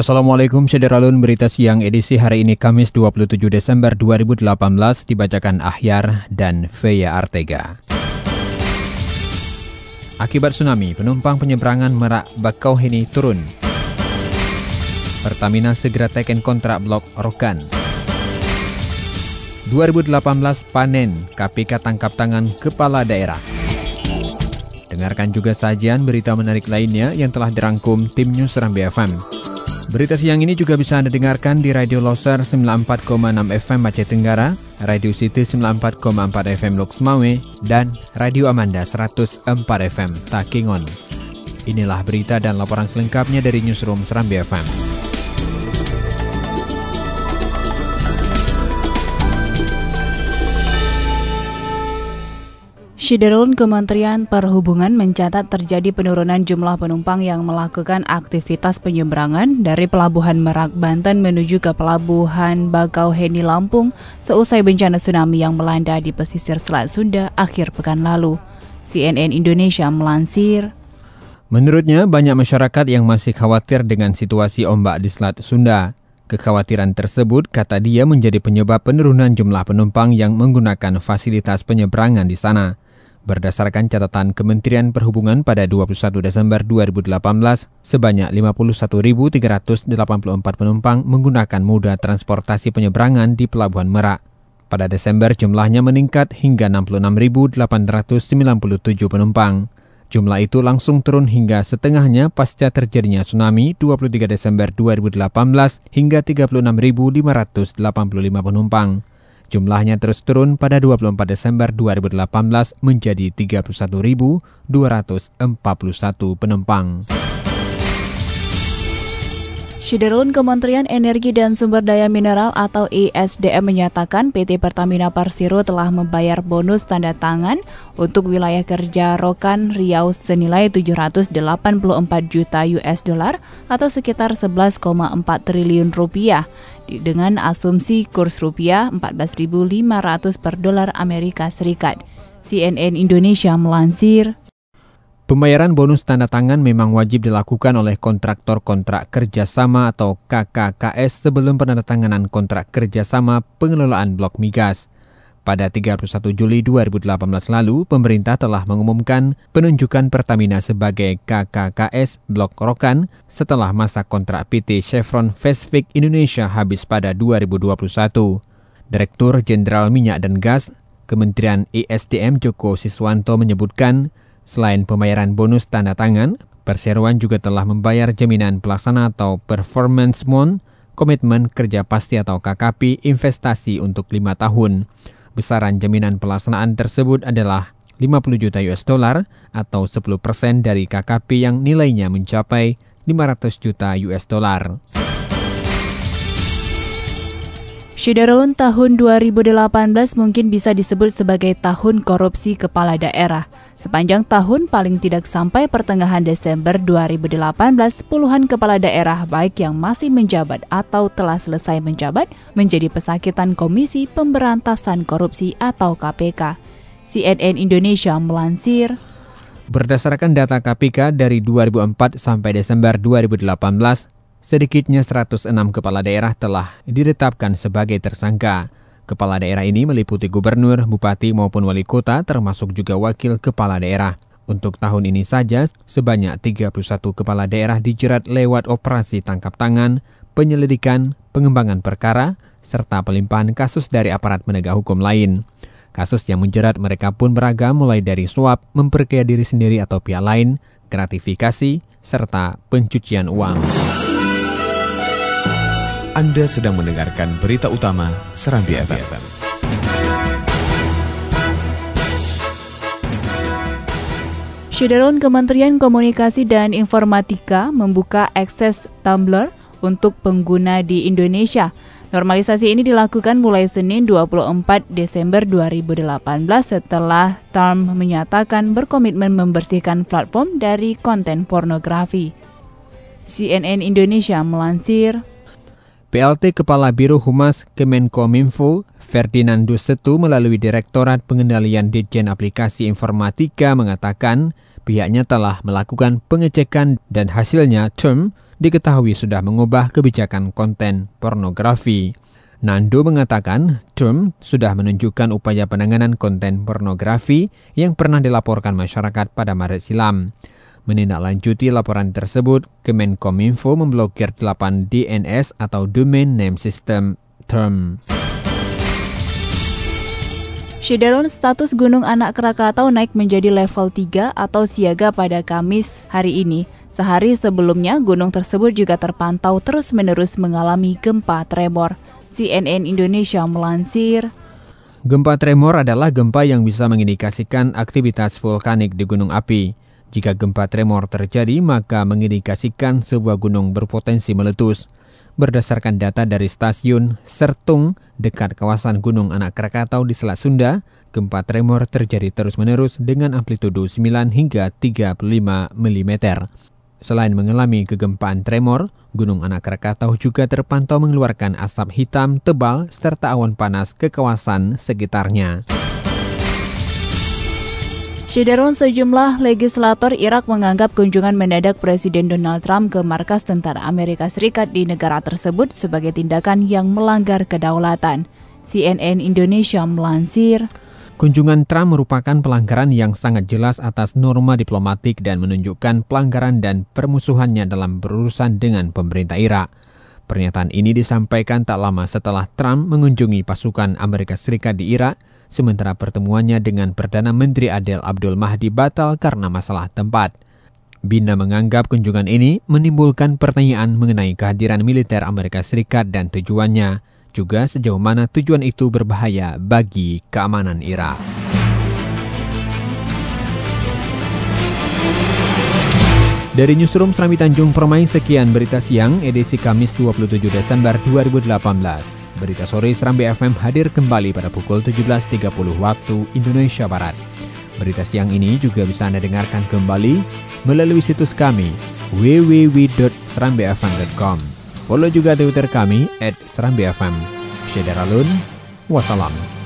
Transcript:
Assalamualaikum Syederalun Berita Siang edisi hari ini Kamis 27 Desember 2018 dibacakan Ahyar dan Feya Artega. Akibat tsunami, penumpang penyeberangan Merak Bakauheni turun. Pertamina segera teken kontrak blok Rokan. 2018 panen, KPK tangkap tangan kepala daerah. Dengarkan juga sajian berita menarik lainnya yang telah dirangkum tim News Rambi FM. Berita siang ini juga bisa Anda dengarkan di Radio Loser 94,6 FM Aceh Tenggara, Radio City 94,4 FM Lok Semawe, dan Radio Amanda 104 FM Takingon. Inilah berita dan laporan selengkapnya dari Newsroom Serambi FM. Syederun Kementerian Perhubungan mencatat terjadi penurunan jumlah penumpang yang melakukan aktivitas penyeberangan dari Pelabuhan Merak, Banten menuju ke Pelabuhan Bakauheni, Lampung seusai bencana tsunami yang melanda di pesisir Selat Sunda akhir pekan lalu. CNN Indonesia melansir, Menurutnya, banyak masyarakat yang masih khawatir dengan situasi ombak di Selat Sunda. Kekhawatiran tersebut, kata dia, menjadi penyebab penurunan jumlah penumpang yang menggunakan fasilitas penyeberangan di sana. Berdasarkan catatan Kementerian Perhubungan pada 21 Desember 2018, sebanyak 51.384 penumpang menggunakan moda transportasi penyeberangan di Pelabuhan Merak. Pada Desember jumlahnya meningkat hingga 66.897 penumpang. Jumlah itu langsung turun hingga setengahnya pasca terjadinya tsunami 23 Desember 2018 hingga 36.585 penumpang. Jumlahnya terus turun pada 24 Desember 2018 menjadi 31.241 penumpang. Syederun Kementerian Energi dan Sumber Daya Mineral atau ISDM menyatakan PT Pertamina Persiro telah membayar bonus tanda tangan untuk wilayah kerja Rokan Riau senilai 784 juta US dollar atau sekitar 11,4 triliun rupiah dengan asumsi kurs rupiah 14.500 per dolar Amerika Serikat. CNN Indonesia melansir, Pembayaran bonus tanda tangan memang wajib dilakukan oleh kontraktor kontrak kerjasama atau KKKS sebelum penandatanganan kontrak kerjasama pengelolaan blok migas. Pada 31 Juli 2018 lalu, pemerintah telah mengumumkan penunjukan Pertamina sebagai KKKS Blok Rokan setelah masa kontrak PT Chevron Pacific Indonesia habis pada 2021. Direktur Jenderal Minyak dan Gas, Kementerian ISDM Joko Siswanto menyebutkan, selain pembayaran bonus tanda tangan, perseroan juga telah membayar jaminan pelaksana atau performance bond, komitmen kerja pasti atau KKP investasi untuk lima tahun. Besaran jaminan pelaksanaan tersebut adalah 50 juta US dollar atau 10 persen dari KKP yang nilainya mencapai 500 juta US dollar. Syederun tahun 2018 mungkin bisa disebut sebagai tahun korupsi kepala daerah. Sepanjang tahun paling tidak sampai pertengahan Desember 2018, puluhan kepala daerah baik yang masih menjabat atau telah selesai menjabat menjadi pesakitan Komisi Pemberantasan Korupsi atau KPK. CNN Indonesia melansir, Berdasarkan data KPK dari 2004 sampai Desember 2018, Sedikitnya 106 kepala daerah telah ditetapkan sebagai tersangka. Kepala daerah ini meliputi gubernur, bupati maupun wali kota termasuk juga wakil kepala daerah. Untuk tahun ini saja, sebanyak 31 kepala daerah dijerat lewat operasi tangkap tangan, penyelidikan, pengembangan perkara, serta pelimpahan kasus dari aparat penegak hukum lain. Kasus yang menjerat mereka pun beragam mulai dari suap, memperkaya diri sendiri atau pihak lain, gratifikasi, serta pencucian uang. Anda sedang mendengarkan berita utama Serambi, FM. FM. Syederun Kementerian Komunikasi dan Informatika membuka akses Tumblr untuk pengguna di Indonesia. Normalisasi ini dilakukan mulai Senin 24 Desember 2018 setelah Trump menyatakan berkomitmen membersihkan platform dari konten pornografi. CNN Indonesia melansir PLT Kepala Biro Humas Kemenkominfo Ferdinando Setu melalui Direktorat Pengendalian Ditjen Aplikasi Informatika mengatakan pihaknya telah melakukan pengecekan dan hasilnya term diketahui sudah mengubah kebijakan konten pornografi. Nando mengatakan term sudah menunjukkan upaya penanganan konten pornografi yang pernah dilaporkan masyarakat pada Maret silam. Menindaklanjuti laporan tersebut, Kemenkominfo memblokir 8 DNS atau Domain Name System term. Syederon status Gunung Anak Krakatau naik menjadi level 3 atau siaga pada Kamis hari ini. Sehari sebelumnya, gunung tersebut juga terpantau terus-menerus mengalami gempa tremor. CNN Indonesia melansir, Gempa tremor adalah gempa yang bisa mengindikasikan aktivitas vulkanik di gunung api. Jika gempa tremor terjadi, maka mengindikasikan sebuah gunung berpotensi meletus. Berdasarkan data dari stasiun Sertung dekat kawasan Gunung Anak Krakatau di Selat Sunda, gempa tremor terjadi terus-menerus dengan amplitudo 9 hingga 35 mm. Selain mengalami kegempaan tremor, Gunung Anak Krakatau juga terpantau mengeluarkan asap hitam tebal serta awan panas ke kawasan sekitarnya. Syederun sejumlah legislator Irak menganggap kunjungan mendadak Presiden Donald Trump ke markas tentara Amerika Serikat di negara tersebut sebagai tindakan yang melanggar kedaulatan. CNN Indonesia melansir, Kunjungan Trump merupakan pelanggaran yang sangat jelas atas norma diplomatik dan menunjukkan pelanggaran dan permusuhannya dalam berurusan dengan pemerintah Irak. Pernyataan ini disampaikan tak lama setelah Trump mengunjungi pasukan Amerika Serikat di Irak sementara pertemuannya dengan Perdana Menteri Adel Abdul Mahdi batal karena masalah tempat. Bina menganggap kunjungan ini menimbulkan pertanyaan mengenai kehadiran militer Amerika Serikat dan tujuannya, juga sejauh mana tujuan itu berbahaya bagi keamanan Irak. Dari Newsroom Serambi Tanjung Permai, sekian berita siang edisi Kamis 27 Desember 2018. Berita sore Serambi FM hadir kembali pada pukul 17.30 waktu Indonesia Barat. Berita siang ini juga bisa Anda dengarkan kembali melalui situs kami www.serambifm.com. Follow juga Twitter kami at serambifm. Syederalun, wassalam.